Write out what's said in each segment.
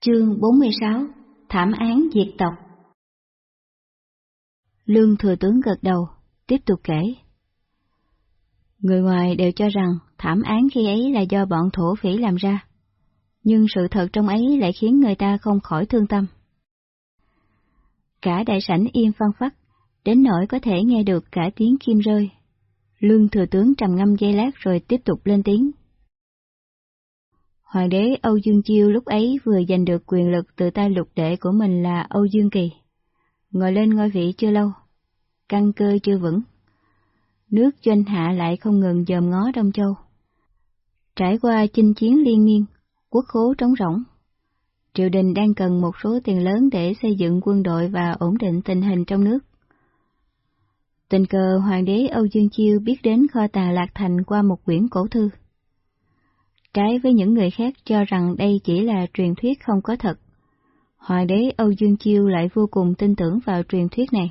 Chương 46 Thảm án diệt tộc Lương thừa tướng gật đầu, tiếp tục kể. Người ngoài đều cho rằng thảm án khi ấy là do bọn thổ phỉ làm ra, nhưng sự thật trong ấy lại khiến người ta không khỏi thương tâm. Cả đại sảnh im phăng phắc, đến nỗi có thể nghe được cả tiếng kim rơi. Lương thừa tướng trầm ngâm giây lát rồi tiếp tục lên tiếng. Hoàng đế Âu Dương Chiêu lúc ấy vừa giành được quyền lực từ tay lục đệ của mình là Âu Dương Kỳ. Ngồi lên ngôi vị chưa lâu, căn cơ chưa vững. Nước doanh hạ lại không ngừng dòm ngó Đông Châu. Trải qua chinh chiến liên miên, quốc khố trống rỗng. Triều đình đang cần một số tiền lớn để xây dựng quân đội và ổn định tình hình trong nước. Tình cờ Hoàng đế Âu Dương Chiêu biết đến kho tàng Lạc Thành qua một quyển cổ thư. Trái với những người khác cho rằng đây chỉ là truyền thuyết không có thật, Hoàng đế Âu Dương Chiêu lại vô cùng tin tưởng vào truyền thuyết này.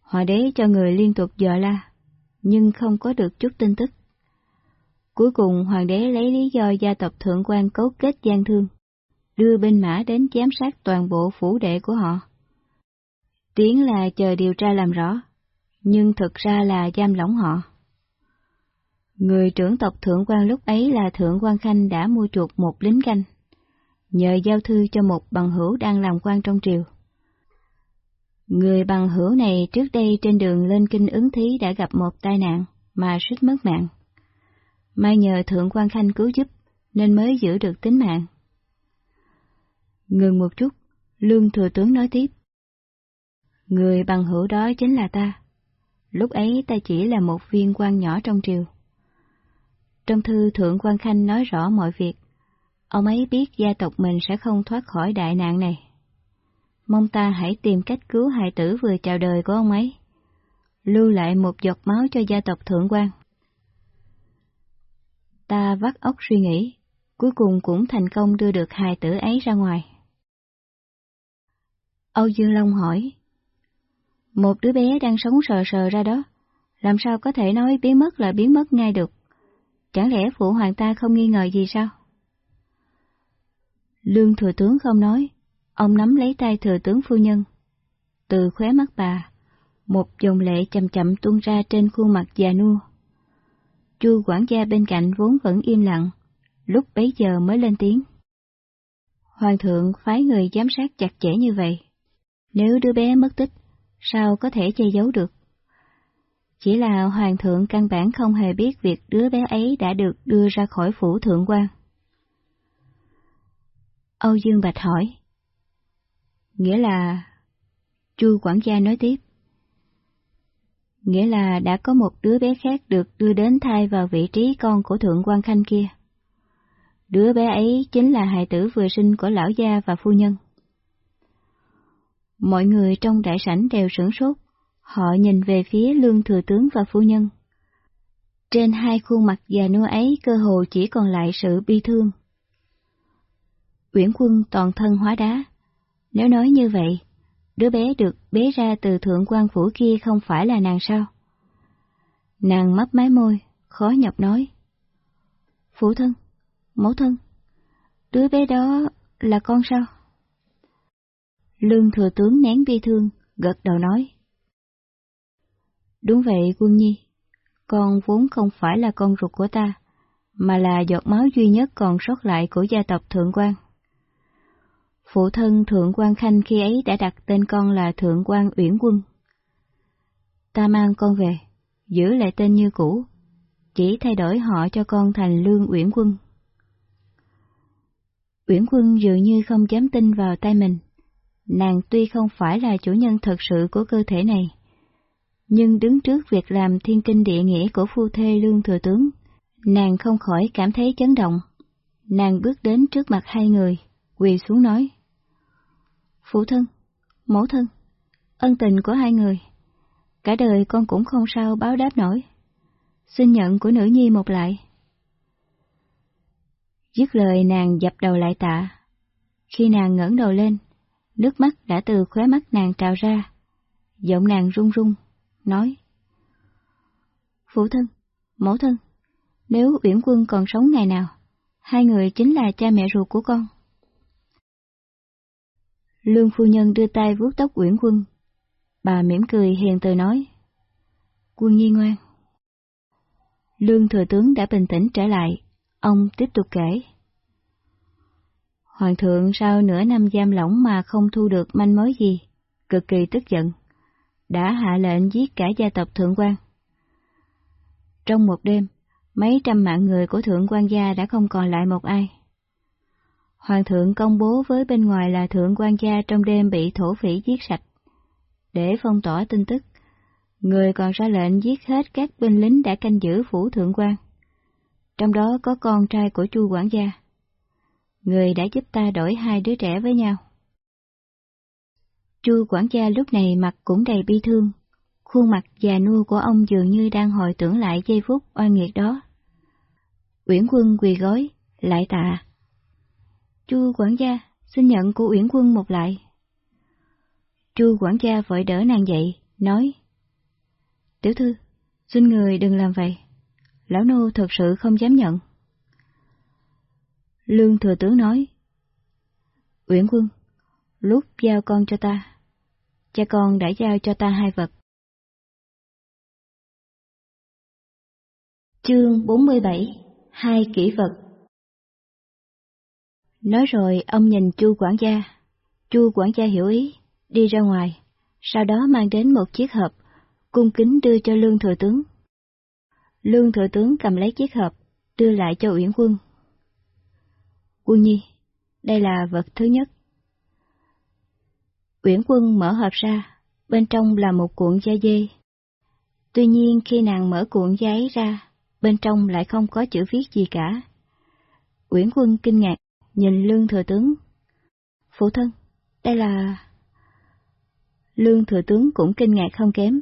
Hoàng đế cho người liên tục dò la, nhưng không có được chút tin tức. Cuối cùng hoàng đế lấy lý do gia tộc thượng quan cấu kết gian thương, đưa binh mã đến giám sát toàn bộ phủ đệ của họ. Tiếng là chờ điều tra làm rõ, nhưng thực ra là giam lỏng họ. Người trưởng tộc Thượng quan lúc ấy là Thượng quan Khanh đã mua chuộc một lính canh, nhờ giao thư cho một bằng hữu đang làm quan trong triều. Người bằng hữu này trước đây trên đường lên kinh ứng thí đã gặp một tai nạn mà suýt mất mạng. May nhờ Thượng quan Khanh cứu giúp nên mới giữ được tính mạng. Ngừng một chút, Lương Thừa Tướng nói tiếp. Người bằng hữu đó chính là ta. Lúc ấy ta chỉ là một viên quan nhỏ trong triều. Trong thư Thượng quan Khanh nói rõ mọi việc. Ông ấy biết gia tộc mình sẽ không thoát khỏi đại nạn này. Mong ta hãy tìm cách cứu hài tử vừa chào đời của ông ấy. Lưu lại một giọt máu cho gia tộc Thượng quan. Ta vắt óc suy nghĩ, cuối cùng cũng thành công đưa được hài tử ấy ra ngoài. Âu Dương Long hỏi, một đứa bé đang sống sờ sờ ra đó, làm sao có thể nói biến mất là biến mất ngay được? Chẳng lẽ phụ hoàng ta không nghi ngờ gì sao? Lương thừa tướng không nói, ông nắm lấy tay thừa tướng phu nhân. Từ khóe mắt bà, một dòng lệ chậm chậm tuôn ra trên khuôn mặt già nua. Chu quản gia bên cạnh vốn vẫn im lặng, lúc bấy giờ mới lên tiếng. Hoàng thượng phái người giám sát chặt chẽ như vậy. Nếu đứa bé mất tích, sao có thể che giấu được? Chỉ là hoàng thượng căn bản không hề biết việc đứa bé ấy đã được đưa ra khỏi phủ thượng quan. Âu Dương Bạch hỏi. Nghĩa là... Chu quản gia nói tiếp. Nghĩa là đã có một đứa bé khác được đưa đến thay vào vị trí con của Thượng quan Khanh kia. Đứa bé ấy chính là hài tử vừa sinh của lão gia và phu nhân. Mọi người trong đại sảnh đều sửng sốt, họ nhìn về phía lương thừa tướng và phu nhân. Trên hai khuôn mặt già nua ấy cơ hồ chỉ còn lại sự bi thương. Uyển quân toàn thân hóa đá. Nếu nói như vậy, đứa bé được bế ra từ thượng quan phủ kia không phải là nàng sao? Nàng mấp mái môi, khó nhọc nói. phủ thân, mẫu thân, đứa bé đó là con sao? Lương thừa tướng nén bi thương, gật đầu nói. Đúng vậy quân nhi, con vốn không phải là con ruột của ta, mà là giọt máu duy nhất còn sót lại của gia tộc Thượng quan. Phụ thân Thượng quan Khanh khi ấy đã đặt tên con là Thượng quan Uyển Quân. Ta mang con về, giữ lại tên như cũ, chỉ thay đổi họ cho con thành Lương Uyển Quân. Uyển Quân dường như không dám tin vào tay mình. Nàng tuy không phải là chủ nhân thật sự của cơ thể này, nhưng đứng trước việc làm thiên kinh địa nghĩa của phu thê lương thừa tướng, nàng không khỏi cảm thấy chấn động. Nàng bước đến trước mặt hai người, quỳ xuống nói. Phụ thân, mẫu thân, ân tình của hai người, cả đời con cũng không sao báo đáp nổi. Xin nhận của nữ nhi một lại. Dứt lời nàng dập đầu lại tạ. Khi nàng ngẩng đầu lên, nước mắt đã từ khóe mắt nàng trào ra. Giọng nàng run run, nói. Phụ thân, mẫu thân, nếu Uyển Quân còn sống ngày nào, hai người chính là cha mẹ ruột của con. Lương phu nhân đưa tay vuốt tóc Uyển Quân. Bà mỉm cười hiền từ nói. Quân nhi ngoan. Lương thừa tướng đã bình tĩnh trở lại, ông tiếp tục kể. Hoàng thượng sau nửa năm giam lỏng mà không thu được manh mối gì, cực kỳ tức giận, đã hạ lệnh giết cả gia tộc thượng quan. Trong một đêm, mấy trăm mạng người của thượng quan gia đã không còn lại một ai. Hoàng thượng công bố với bên ngoài là thượng quan gia trong đêm bị thổ phỉ giết sạch. Để phong tỏa tin tức, người còn ra lệnh giết hết các binh lính đã canh giữ phủ thượng quan. Trong đó có con trai của chu quản gia. Người đã giúp ta đổi hai đứa trẻ với nhau. Chu quản gia lúc này mặt cũng đầy bi thương, khuôn mặt già nua của ông dường như đang hồi tưởng lại giây phút oan nghiệt đó. Uyển quân quỳ gối, lại tạ. Chu quản gia, xin nhận của Uyển quân một lại. Chu quản gia vội đỡ nàng dậy, nói. Tiểu thư, xin người đừng làm vậy. Lão nô thật sự không dám nhận. Lương thừa tướng nói. Uyển quân, lúc giao con cho ta, cha con đã giao cho ta hai vật. Chương 47 Hai kỷ vật Nói rồi ông nhìn Chu quản gia. Chu quản gia hiểu ý, đi ra ngoài, sau đó mang đến một chiếc hộp, cung kính đưa cho Lương Thừa Tướng. Lương Thừa Tướng cầm lấy chiếc hộp, đưa lại cho Uyển Quân. Quân Nhi, đây là vật thứ nhất. Uyển Quân mở hộp ra, bên trong là một cuộn da dê. Tuy nhiên khi nàng mở cuộn giấy ra, bên trong lại không có chữ viết gì cả. Uyển Quân kinh ngạc, nhìn Lương Thừa Tướng. Phụ thân, đây là... Lương Thừa Tướng cũng kinh ngạc không kém.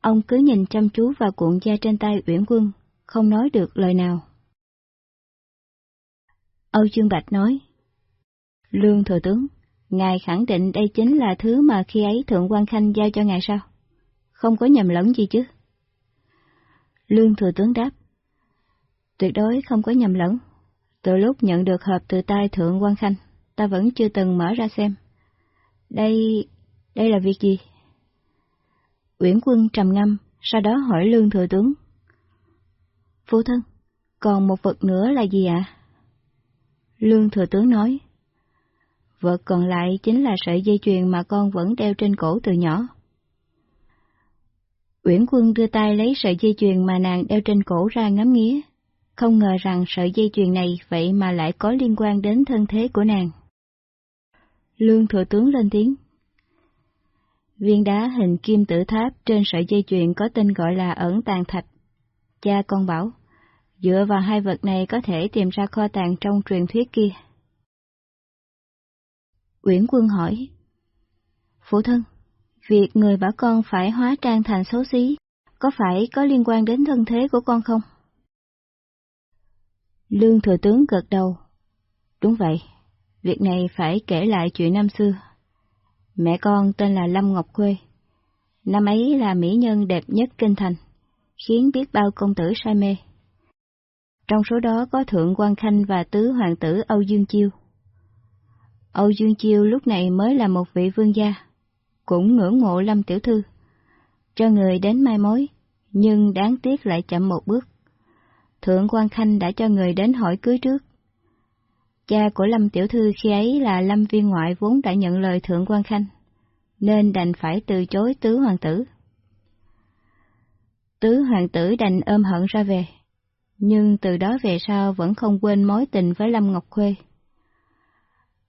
Ông cứ nhìn chăm chú vào cuộn da trên tay Uyển Quân, không nói được lời nào. Âu Dương Bạch nói, Lương Thừa Tướng, Ngài khẳng định đây chính là thứ mà khi ấy Thượng quan Khanh giao cho Ngài sao? Không có nhầm lẫn gì chứ? Lương Thừa Tướng đáp, Tuyệt đối không có nhầm lẫn. Từ lúc nhận được hộp từ tay Thượng quan Khanh, ta vẫn chưa từng mở ra xem. Đây, đây là việc gì? Uyển quân trầm ngâm, sau đó hỏi Lương Thừa Tướng. phụ thân, còn một vật nữa là gì ạ? Lương Thừa Tướng nói. Vật còn lại chính là sợi dây chuyền mà con vẫn đeo trên cổ từ nhỏ. Uyển Quân đưa tay lấy sợi dây chuyền mà nàng đeo trên cổ ra ngắm nghía, không ngờ rằng sợi dây chuyền này vậy mà lại có liên quan đến thân thế của nàng. Lương Thừa Tướng lên tiếng. Viên đá hình kim tử tháp trên sợi dây chuyền có tên gọi là ẩn tàng thạch. Cha con bảo, dựa vào hai vật này có thể tìm ra kho tàng trong truyền thuyết kia. Uyển Quân hỏi, Phụ thân, việc người bảo con phải hóa trang thành xấu xí, có phải có liên quan đến thân thế của con không? Lương Thừa Tướng gật đầu. Đúng vậy, việc này phải kể lại chuyện năm xưa. Mẹ con tên là Lâm Ngọc Khuê. Năm ấy là mỹ nhân đẹp nhất kinh thành, khiến biết bao công tử say mê. Trong số đó có Thượng quan Khanh và Tứ Hoàng tử Âu Dương Chiêu. Âu Dương Chiêu lúc này mới là một vị vương gia, cũng ngưỡng mộ Lâm Tiểu Thư, cho người đến mai mối, nhưng đáng tiếc lại chậm một bước. Thượng quan Khanh đã cho người đến hỏi cưới trước. Cha của Lâm Tiểu Thư khi ấy là Lâm Viên Ngoại vốn đã nhận lời Thượng quan Khanh, nên đành phải từ chối tứ hoàng tử. Tứ hoàng tử đành ôm hận ra về, nhưng từ đó về sau vẫn không quên mối tình với Lâm Ngọc Khuê.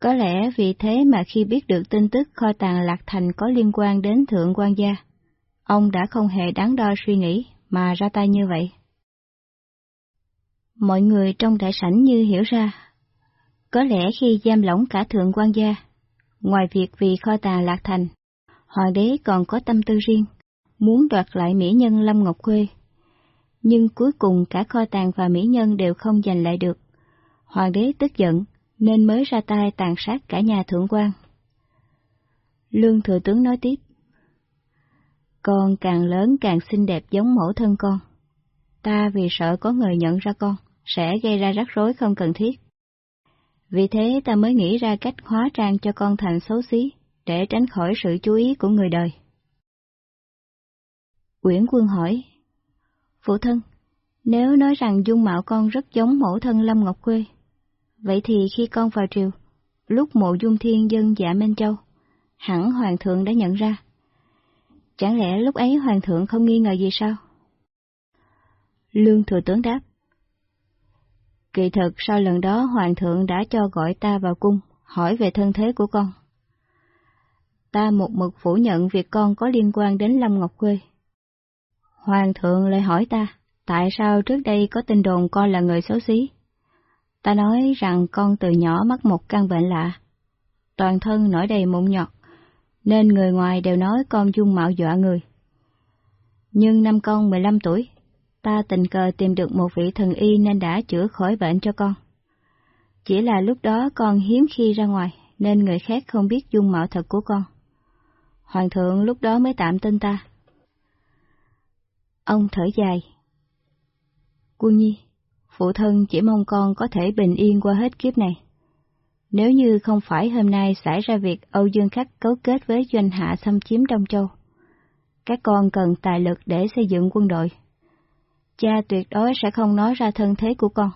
Có lẽ vì thế mà khi biết được tin tức kho tàng Lạc Thành có liên quan đến Thượng quan gia, ông đã không hề đáng đo suy nghĩ mà ra tay như vậy. Mọi người trong đại sảnh như hiểu ra. Có lẽ khi giam lỏng cả thượng quan gia, ngoài việc vì kho tàng lạc thành, hoàng đế còn có tâm tư riêng, muốn đoạt lại mỹ nhân Lâm Ngọc Khuê. Nhưng cuối cùng cả kho tàng và mỹ nhân đều không giành lại được. Hoàng đế tức giận, nên mới ra tay tàn sát cả nhà thượng quan. Lương thừa tướng nói tiếp. Con càng lớn càng xinh đẹp giống mẫu thân con. Ta vì sợ có người nhận ra con, sẽ gây ra rắc rối không cần thiết. Vì thế ta mới nghĩ ra cách hóa trang cho con thành xấu xí, để tránh khỏi sự chú ý của người đời. Uyển Quân hỏi, Phụ thân, nếu nói rằng dung mạo con rất giống mẫu thân Lâm Ngọc Quê, vậy thì khi con vào triều, lúc mộ dung thiên dân dạ Minh Châu, hẳn hoàng thượng đã nhận ra. Chẳng lẽ lúc ấy hoàng thượng không nghi ngờ gì sao? Lương thừa tướng đáp. Kỳ thực sau lần đó hoàng thượng đã cho gọi ta vào cung, hỏi về thân thế của con. Ta một mực phủ nhận việc con có liên quan đến Lâm Ngọc Quê. Hoàng thượng lại hỏi ta, tại sao trước đây có tin đồn con là người xấu xí? Ta nói rằng con từ nhỏ mắc một căn bệnh lạ, toàn thân nổi đầy mụn nhọt, nên người ngoài đều nói con dung mạo dọa người. Nhưng năm con 15 tuổi, ta tình cờ tìm được một vị thần y nên đã chữa khỏi bệnh cho con. Chỉ là lúc đó con hiếm khi ra ngoài, nên người khác không biết dung mạo thật của con. Hoàng thượng lúc đó mới tạm tin ta. Ông thở dài. Cô nhi, phụ thân chỉ mong con có thể bình yên qua hết kiếp này. Nếu như không phải hôm nay xảy ra việc Âu Dương Khắc cấu kết với doanh hạ xâm chiếm Đông Châu, các con cần tài lực để xây dựng quân đội. Cha tuyệt đối sẽ không nói ra thân thế của con.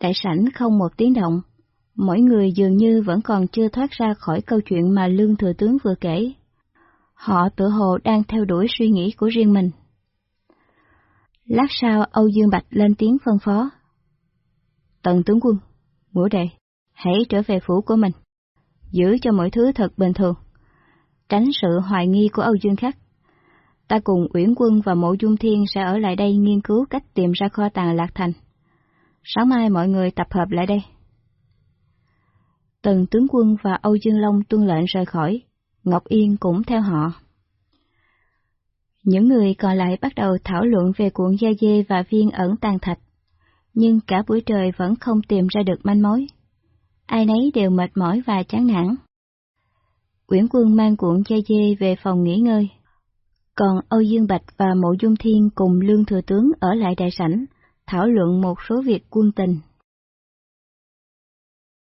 Đại sảnh không một tiếng động, mỗi người dường như vẫn còn chưa thoát ra khỏi câu chuyện mà Lương Thừa Tướng vừa kể. Họ tự hồ đang theo đuổi suy nghĩ của riêng mình. Lát sau Âu Dương Bạch lên tiếng phân phó. Tần tướng quân, ngũ đệ, hãy trở về phủ của mình, giữ cho mọi thứ thật bình thường, tránh sự hoài nghi của Âu Dương Khắc. Ta cùng Uyển Quân và Mộ Dung Thiên sẽ ở lại đây nghiên cứu cách tìm ra kho tàng Lạc Thành. Sáng mai mọi người tập hợp lại đây. Tần tướng quân và Âu Dương Long tuân lệnh rời khỏi, Ngọc Yên cũng theo họ. Những người còn lại bắt đầu thảo luận về cuộn da dê và viên ẩn tàn thạch, nhưng cả buổi trời vẫn không tìm ra được manh mối. Ai nấy đều mệt mỏi và chán nản. Uyển Quân mang cuộn da dê về phòng nghỉ ngơi, còn Âu Dương Bạch và Mộ Dung Thiên cùng Lương Thừa Tướng ở lại đại sảnh, thảo luận một số việc quân tình